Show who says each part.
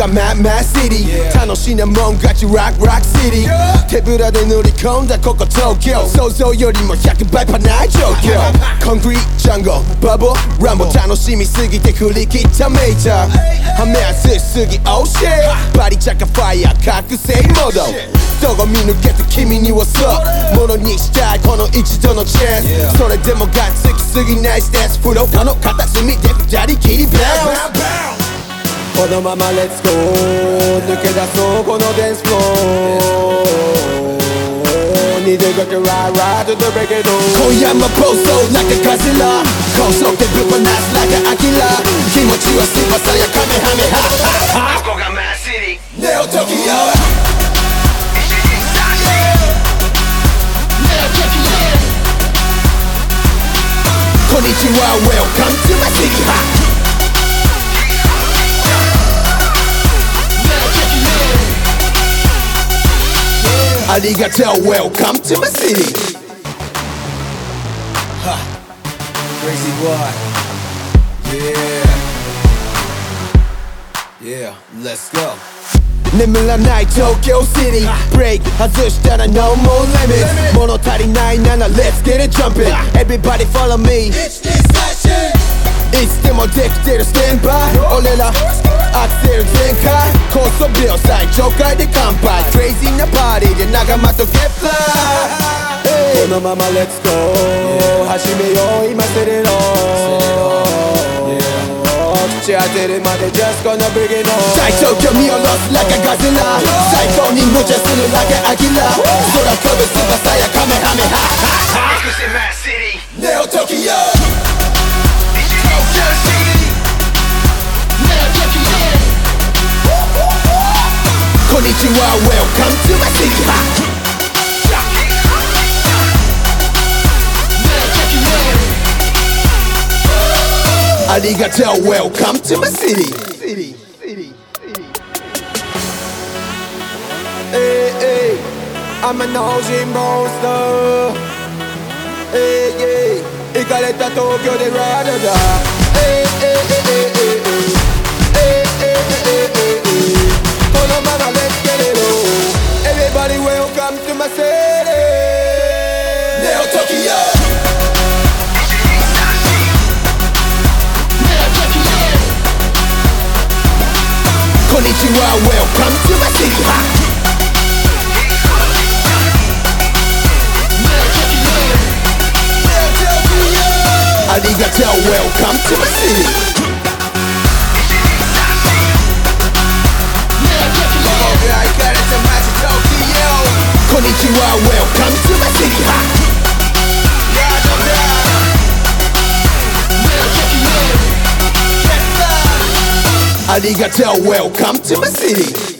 Speaker 1: が Mad Mad City. 楽しなもん勝ち Rock Rock City. 手ぶらで乗り込んだここ東京想像よりも100倍パない状況コンクリートジャンゴバボランボ楽しみすぎて振り切ったメイターはめ熱しすぎ Oh shit. バリチャカファイヤー覚醒モードどこ見抜けて君にはそうものにしたいこの一度のチャンスそれでもがっつきすぎないステージフローの片隅で二人きりバウンスこのままレッツゴー抜け出そうこのデスフローに出かけららとどれけ今夜も暴走なんかカズラ高速でぶっ放すかアキ気持ちはスーパさやカメハメハ。
Speaker 2: ハハここがマーシー
Speaker 1: ネオトキオ。Welcome to my city, ha! ありがとう Welcome to my city Crazy boy Yeah Yeah Let's go 眠らない東京シティ Break 外したら No more limits 物足りないなら Let's get it jumping Everybody follow me いつでもできてるステンバイ俺らアクセル全開高速 秒祭鳥海で乾杯。クレイジーなパーティーで仲間とゲップ。このままレッツゴー始めよう今セレロ。打ち当てるまで just gonna begin on 最長距離をロス like a ガズラ最高に無茶する like a アキラ。空飛ぶ翼やカメハメハ。you are welcome to my city welcome to my city. City, city, city. Hey, hey, I'm a Aussie monster. Hey, hey, ik Tokyo. Hey. welcome to my city. Neo Tokyo. Konnichiwa, welcome to my city ha. Arigatou, welcome to my city you are welcome to my city hop. Arigato, welcome to my city.